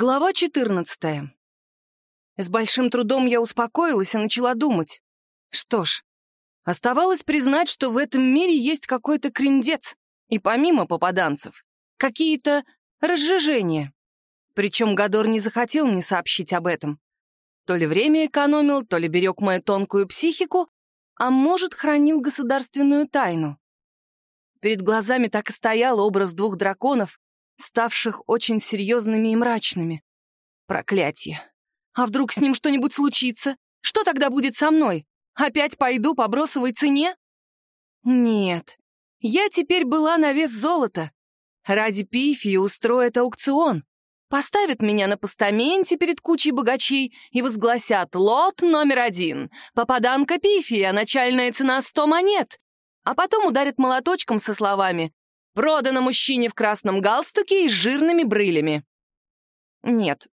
Глава 14. С большим трудом я успокоилась и начала думать. Что ж, оставалось признать, что в этом мире есть какой-то крендец, и помимо попаданцев, какие-то разжижения. Причем Гадор не захотел мне сообщить об этом. То ли время экономил, то ли берег мою тонкую психику, а может, хранил государственную тайну. Перед глазами так и стоял образ двух драконов, ставших очень серьезными и мрачными. Проклятие. А вдруг с ним что-нибудь случится? Что тогда будет со мной? Опять пойду по бросовой цене? Нет, я теперь была на вес золота. Ради пифии устроят аукцион. Поставят меня на постаменте перед кучей богачей и возгласят «Лот номер один. Попаданка пифия, начальная цена сто монет». А потом ударят молоточком со словами Продано мужчине в красном галстуке и с жирными брылями. Нет.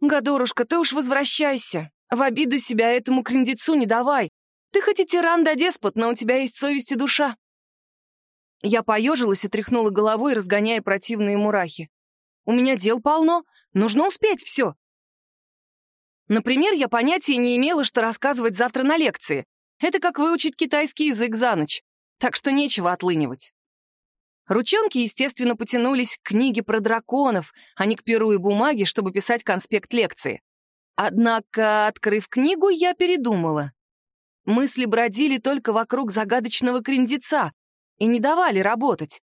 Гадорушка, ты уж возвращайся. В обиду себя этому крендецу не давай. Ты хоть и тиран да деспот, но у тебя есть совесть и душа. Я поежилась и тряхнула головой, разгоняя противные мурахи. У меня дел полно, нужно успеть все. Например, я понятия не имела, что рассказывать завтра на лекции. Это как выучить китайский язык за ночь. Так что нечего отлынивать. Ручонки, естественно, потянулись к книге про драконов, а не к перу и бумаге, чтобы писать конспект лекции. Однако, открыв книгу, я передумала. Мысли бродили только вокруг загадочного крендеца и не давали работать.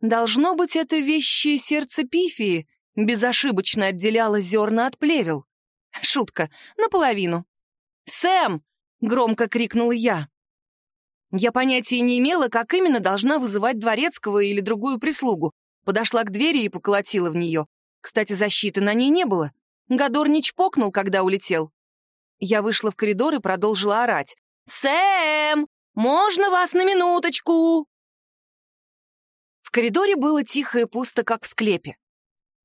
Должно быть, это вещее сердце Пифии безошибочно отделяло зерна от плевел. Шутка, наполовину. «Сэм!» — громко крикнула я. Я понятия не имела, как именно должна вызывать дворецкого или другую прислугу. Подошла к двери и поколотила в нее. Кстати, защиты на ней не было. Гадор не чпокнул, когда улетел. Я вышла в коридор и продолжила орать. «Сэм! Можно вас на минуточку?» В коридоре было тихо и пусто, как в склепе.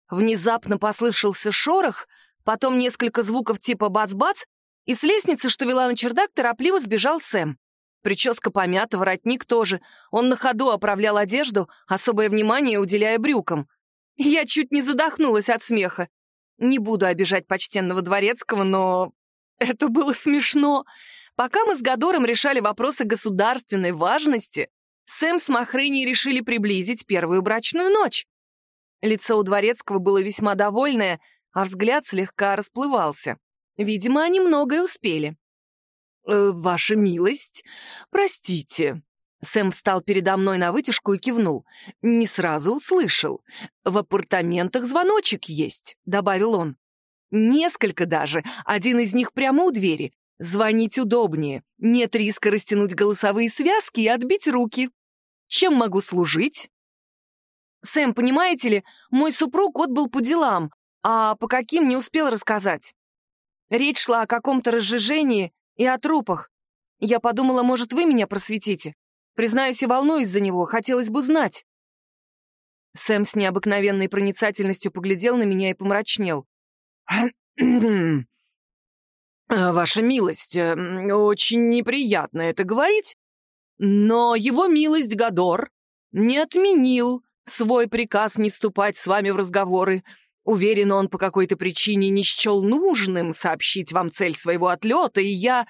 Внезапно послышался шорох, потом несколько звуков типа бац-бац, и с лестницы, что вела на чердак, торопливо сбежал Сэм. Прическа помята, воротник тоже. Он на ходу оправлял одежду, особое внимание уделяя брюкам. Я чуть не задохнулась от смеха. Не буду обижать почтенного дворецкого, но это было смешно. Пока мы с Гадором решали вопросы государственной важности, Сэм с Махрыней решили приблизить первую брачную ночь. Лицо у дворецкого было весьма довольное, а взгляд слегка расплывался. Видимо, они многое успели. Э, «Ваша милость, простите». Сэм встал передо мной на вытяжку и кивнул. «Не сразу услышал. В апартаментах звоночек есть», — добавил он. «Несколько даже. Один из них прямо у двери. Звонить удобнее. Нет риска растянуть голосовые связки и отбить руки. Чем могу служить?» «Сэм, понимаете ли, мой супруг отбыл по делам, а по каким не успел рассказать. Речь шла о каком-то разжижении, и о трупах. Я подумала, может, вы меня просветите. Признаюсь, и волнуюсь за него, хотелось бы знать. Сэм с необыкновенной проницательностью поглядел на меня и помрачнел. «Ваша милость, э, очень неприятно это говорить, но его милость Гадор не отменил свой приказ не вступать с вами в разговоры. Уверен, он по какой-то причине не счел нужным сообщить вам цель своего отлета, и я...»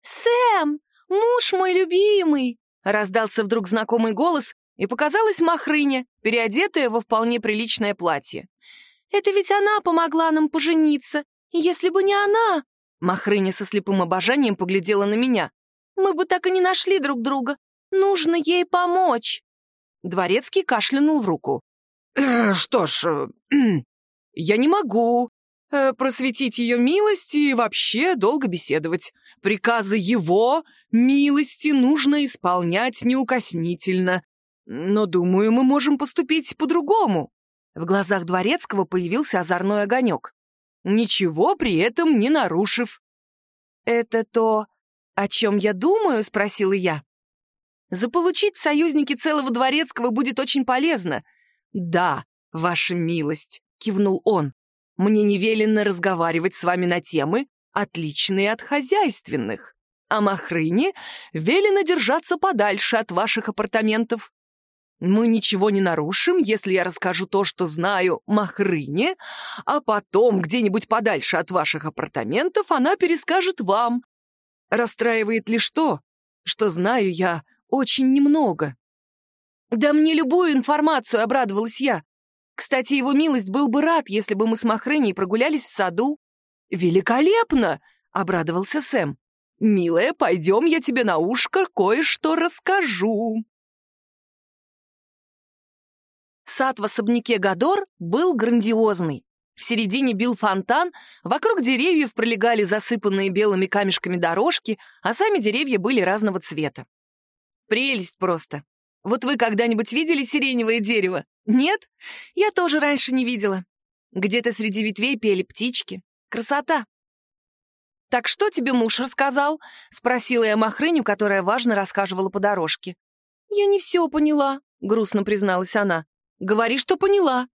«Сэм, муж мой любимый!» Раздался вдруг знакомый голос, и показалась Махрыня, переодетая во вполне приличное платье. «Это ведь она помогла нам пожениться. Если бы не она...» Махрыня со слепым обожанием поглядела на меня. «Мы бы так и не нашли друг друга. Нужно ей помочь!» Дворецкий кашлянул в руку. «Что ж, я не могу э, просветить ее милость и вообще долго беседовать. Приказы его милости нужно исполнять неукоснительно. Но, думаю, мы можем поступить по-другому». В глазах Дворецкого появился озорной огонек. Ничего при этом не нарушив. «Это то, о чем я думаю?» — спросила я. «Заполучить в союзники целого Дворецкого будет очень полезно, «Да, ваша милость», — кивнул он. «Мне не велено разговаривать с вами на темы, отличные от хозяйственных. А Махрыне велено держаться подальше от ваших апартаментов». Мы ничего не нарушим, если я расскажу то, что знаю Махрыне, а потом где-нибудь подальше от ваших апартаментов она перескажет вам. Расстраивает лишь то, что знаю я очень немного. Да мне любую информацию, обрадовалась я. Кстати, его милость был бы рад, если бы мы с Махрыней прогулялись в саду. Великолепно, обрадовался Сэм. Милая, пойдем, я тебе на ушко кое-что расскажу. Сад в особняке Гадор был грандиозный. В середине бил фонтан, вокруг деревьев пролегали засыпанные белыми камешками дорожки, а сами деревья были разного цвета. Прелесть просто. Вот вы когда-нибудь видели сиреневое дерево? Нет? Я тоже раньше не видела. Где-то среди ветвей пели птички. Красота. «Так что тебе муж рассказал?» — спросила я Махрыню, которая важно рассказывала по дорожке. «Я не все поняла», — грустно призналась она. «Говори, что поняла».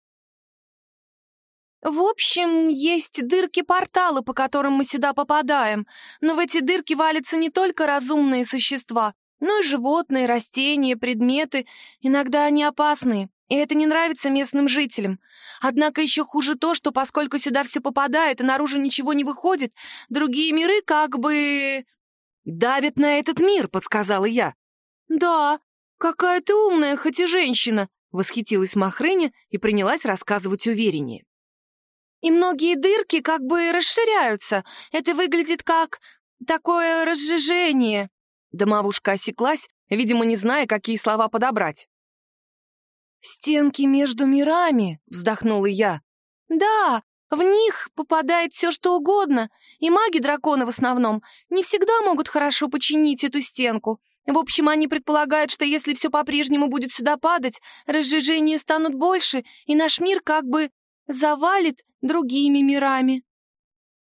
«В общем, есть дырки-порталы, по которым мы сюда попадаем, но в эти дырки валятся не только разумные существа, но и животные, растения, предметы. Иногда они опасные, и это не нравится местным жителям. Однако еще хуже то, что поскольку сюда все попадает и наружу ничего не выходит, другие миры как бы... «Давят на этот мир», — подсказала я. «Да, какая ты умная, хоть и женщина», — восхитилась Махрыня и принялась рассказывать увереннее. И многие дырки как бы расширяются. Это выглядит как такое разжижение. Домовушка осеклась, видимо, не зная, какие слова подобрать. «Стенки между мирами», — вздохнула я. «Да, в них попадает все, что угодно, и маги-драконы в основном не всегда могут хорошо починить эту стенку. В общем, они предполагают, что если все по-прежнему будет сюда падать, разжижения станут больше, и наш мир как бы завалит другими мирами.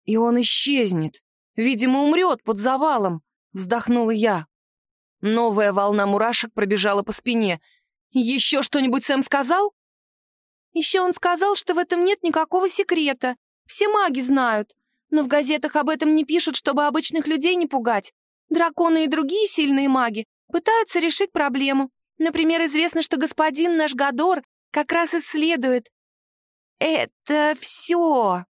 И он исчезнет. Видимо, умрет под завалом, вздохнула я. Новая волна мурашек пробежала по спине. Еще что-нибудь Сэм сказал? Еще он сказал, что в этом нет никакого секрета. Все маги знают. Но в газетах об этом не пишут, чтобы обычных людей не пугать. Драконы и другие сильные маги пытаются решить проблему. Например, известно, что господин наш Гадор как раз исследует «Это все!»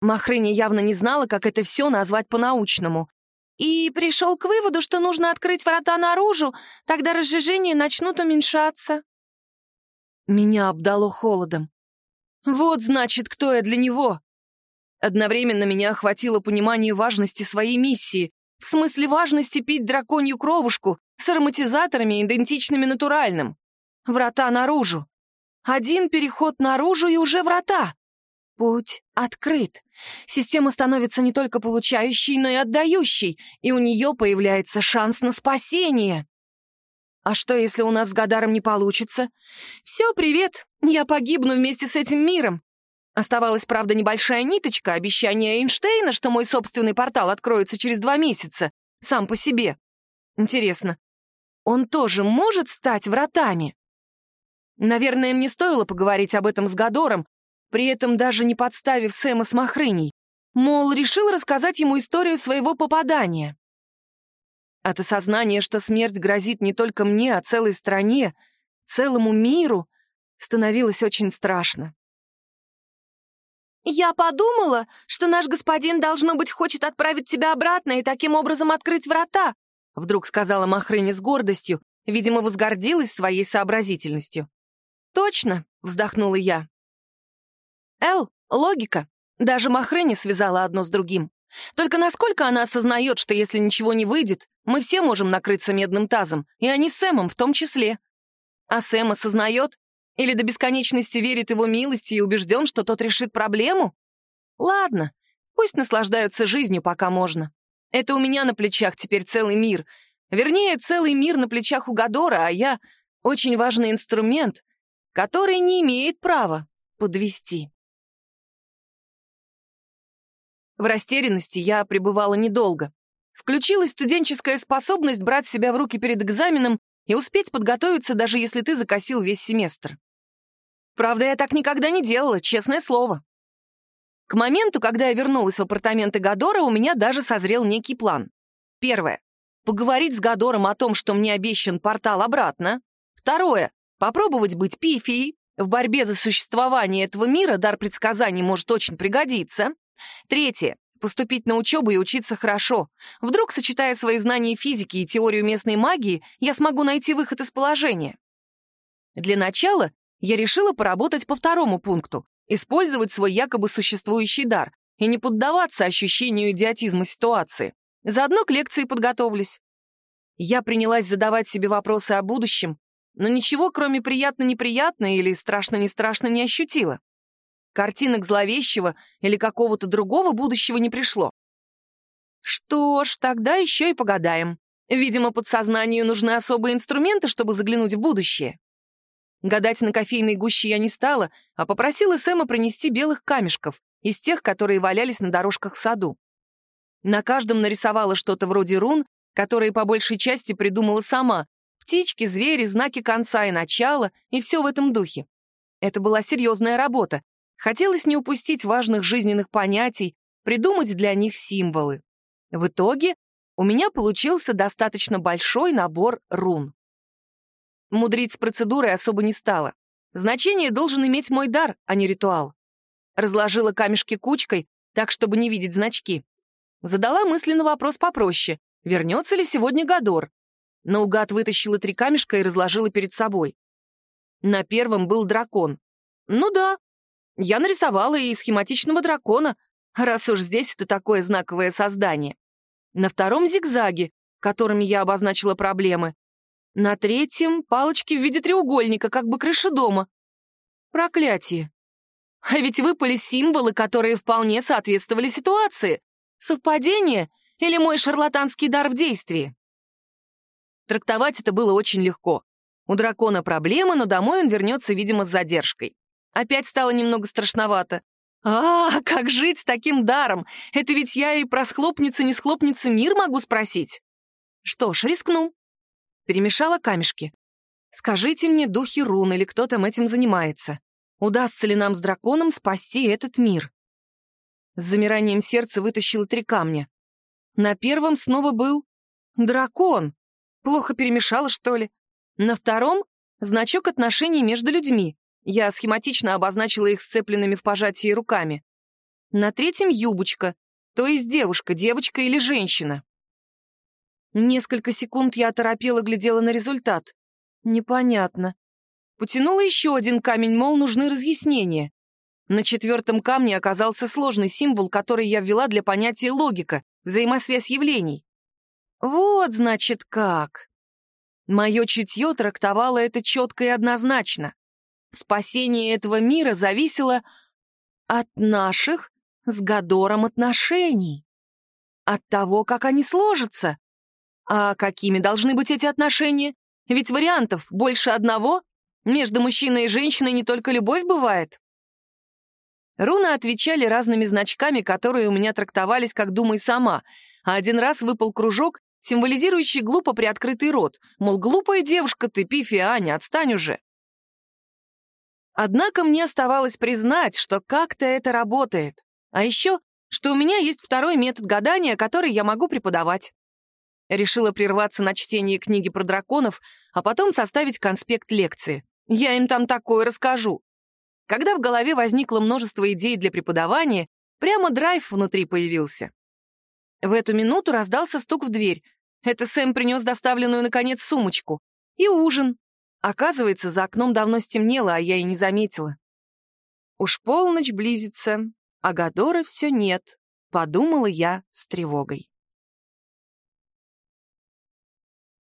Махрыня явно не знала, как это все назвать по-научному. И пришел к выводу, что нужно открыть врата наружу, тогда разжижения начнут уменьшаться. Меня обдало холодом. Вот, значит, кто я для него. Одновременно меня охватило понимание важности своей миссии, в смысле важности пить драконью кровушку с ароматизаторами, идентичными натуральным. Врата наружу. Один переход наружу и уже врата. Путь открыт. Система становится не только получающей, но и отдающей, и у нее появляется шанс на спасение. А что, если у нас с Гадаром не получится? Все, привет, я погибну вместе с этим миром. Оставалась, правда, небольшая ниточка, обещание Эйнштейна, что мой собственный портал откроется через два месяца, сам по себе. Интересно, он тоже может стать вратами? Наверное, мне стоило поговорить об этом с Гадором, при этом даже не подставив Сэма с Махрыней. Мол, решил рассказать ему историю своего попадания. От осознания, что смерть грозит не только мне, а целой стране, целому миру, становилось очень страшно. «Я подумала, что наш господин, должно быть, хочет отправить тебя обратно и таким образом открыть врата», вдруг сказала Махрыня с гордостью, видимо, возгордилась своей сообразительностью. «Точно», — вздохнула я. «Эл, логика. Даже Махрыни связала одно с другим. Только насколько она осознает, что если ничего не выйдет, мы все можем накрыться медным тазом, и они с Сэмом в том числе. А Сэм осознает? Или до бесконечности верит его милости и убежден, что тот решит проблему? Ладно, пусть наслаждаются жизнью, пока можно. Это у меня на плечах теперь целый мир. Вернее, целый мир на плечах у Гадора, а я — очень важный инструмент, который не имеет права подвести. В растерянности я пребывала недолго. Включилась студенческая способность брать себя в руки перед экзаменом и успеть подготовиться, даже если ты закосил весь семестр. Правда, я так никогда не делала, честное слово. К моменту, когда я вернулась в апартаменты Гадора, у меня даже созрел некий план. Первое. Поговорить с Гадором о том, что мне обещан портал обратно. Второе Попробовать быть пифией. В борьбе за существование этого мира дар предсказаний может очень пригодиться. Третье. Поступить на учебу и учиться хорошо. Вдруг, сочетая свои знания физики и теорию местной магии, я смогу найти выход из положения. Для начала я решила поработать по второму пункту, использовать свой якобы существующий дар и не поддаваться ощущению идиотизма ситуации. Заодно к лекции подготовлюсь. Я принялась задавать себе вопросы о будущем, но ничего, кроме приятно-неприятно или страшно-не-страшно, не ощутила. Картинок зловещего или какого-то другого будущего не пришло. Что ж, тогда еще и погадаем. Видимо, подсознанию нужны особые инструменты, чтобы заглянуть в будущее. Гадать на кофейной гуще я не стала, а попросила Сэма принести белых камешков, из тех, которые валялись на дорожках в саду. На каждом нарисовала что-то вроде рун, которые по большей части придумала сама. Птички, звери, знаки конца и начала, и все в этом духе. Это была серьезная работа. Хотелось не упустить важных жизненных понятий, придумать для них символы. В итоге у меня получился достаточно большой набор рун. Мудрить с процедурой особо не стала. Значение должен иметь мой дар, а не ритуал. Разложила камешки кучкой, так, чтобы не видеть значки. Задала мысленно вопрос попроще. Вернется ли сегодня Гадор? Наугад вытащила три камешка и разложила перед собой. На первом был дракон. Ну да, я нарисовала и схематичного дракона, раз уж здесь это такое знаковое создание. На втором — зигзаги, которыми я обозначила проблемы. На третьем — палочки в виде треугольника, как бы крыша дома. Проклятие. А ведь выпали символы, которые вполне соответствовали ситуации. Совпадение или мой шарлатанский дар в действии? Трактовать это было очень легко. У дракона проблемы, но домой он вернется, видимо, с задержкой. Опять стало немного страшновато. А, как жить с таким даром? Это ведь я и про схлопнется, не схлопнется мир могу спросить. Что ж, рискну. Перемешала камешки. Скажите мне, духи рун или кто там этим занимается, удастся ли нам с драконом спасти этот мир? С замиранием сердца вытащила три камня. На первом снова был дракон. Плохо перемешала, что ли? На втором — значок отношений между людьми. Я схематично обозначила их сцепленными в пожатии руками. На третьем — юбочка, то есть девушка, девочка или женщина. Несколько секунд я оторопела глядела на результат. Непонятно. Потянула еще один камень, мол, нужны разъяснения. На четвертом камне оказался сложный символ, который я ввела для понятия логика, взаимосвязь явлений. Вот, значит, как. Мое чутье трактовало это четко и однозначно. Спасение этого мира зависело от наших с Гадором отношений. От того, как они сложатся. А какими должны быть эти отношения? Ведь вариантов больше одного. Между мужчиной и женщиной не только любовь бывает. Руны отвечали разными значками, которые у меня трактовались как «думай сама», а один раз выпал кружок, символизирующий глупо приоткрытый рот, мол, глупая девушка ты, Пифи, Аня, отстань уже. Однако мне оставалось признать, что как-то это работает. А еще, что у меня есть второй метод гадания, который я могу преподавать. Решила прерваться на чтение книги про драконов, а потом составить конспект лекции. Я им там такое расскажу. Когда в голове возникло множество идей для преподавания, прямо драйв внутри появился. В эту минуту раздался стук в дверь. Это Сэм принес доставленную, наконец, сумочку. И ужин. Оказывается, за окном давно стемнело, а я и не заметила. Уж полночь близится, а Гадора все нет, подумала я с тревогой.